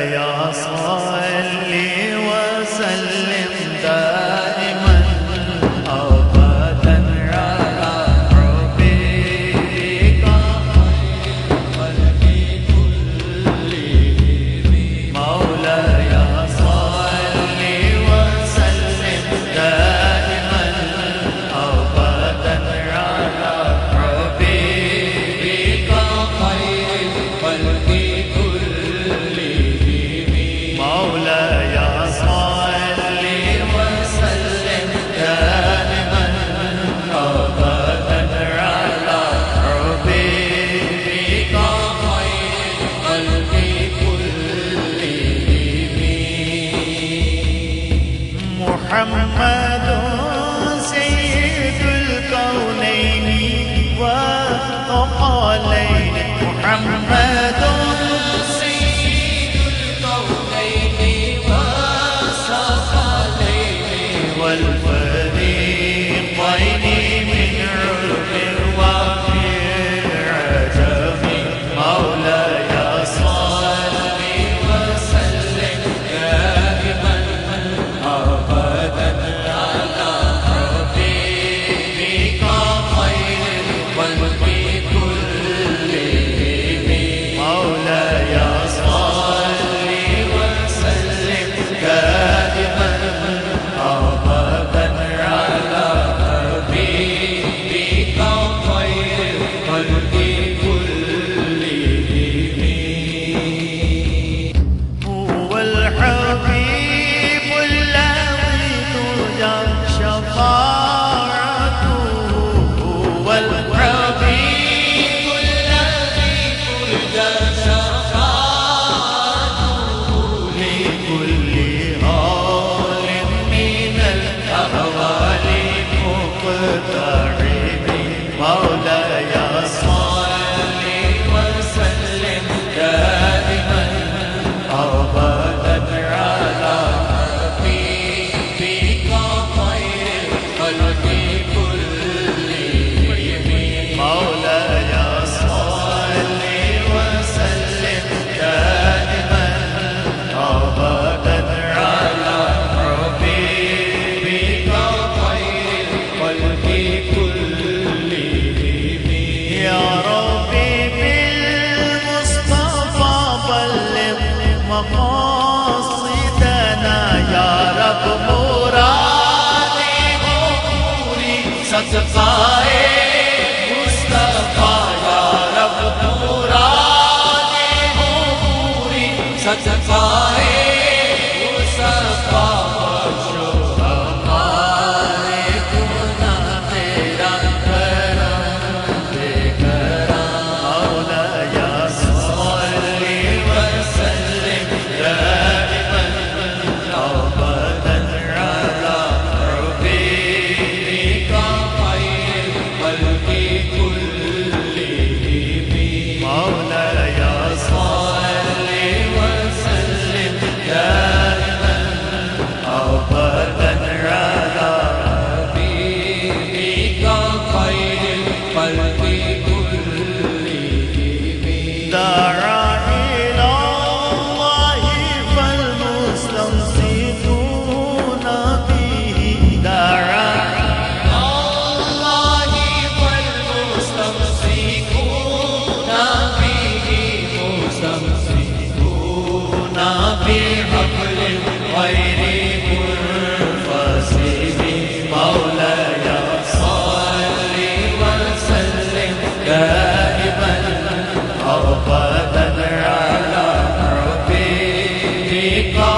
يا صلي محمد سيد الكونين والثقلين محمد سيد الكونين والثقلين والفرقين subside. Take